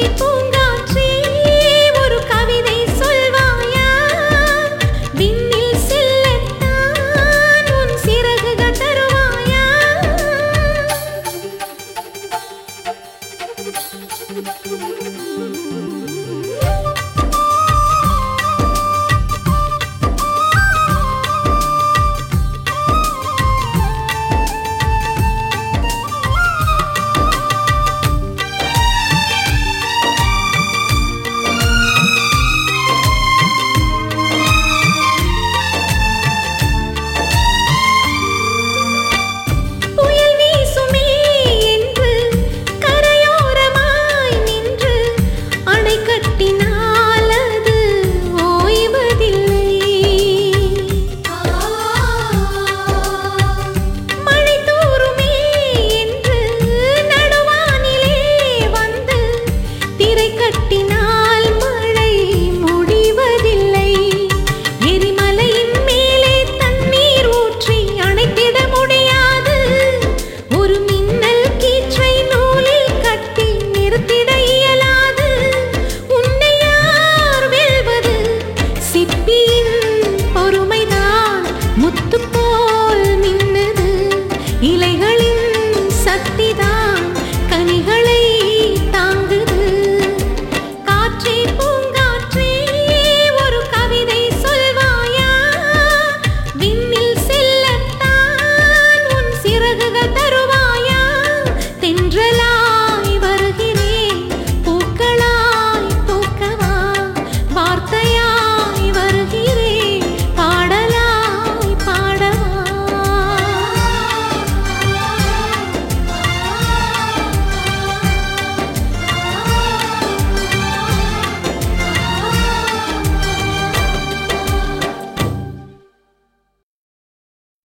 people சக்திதான்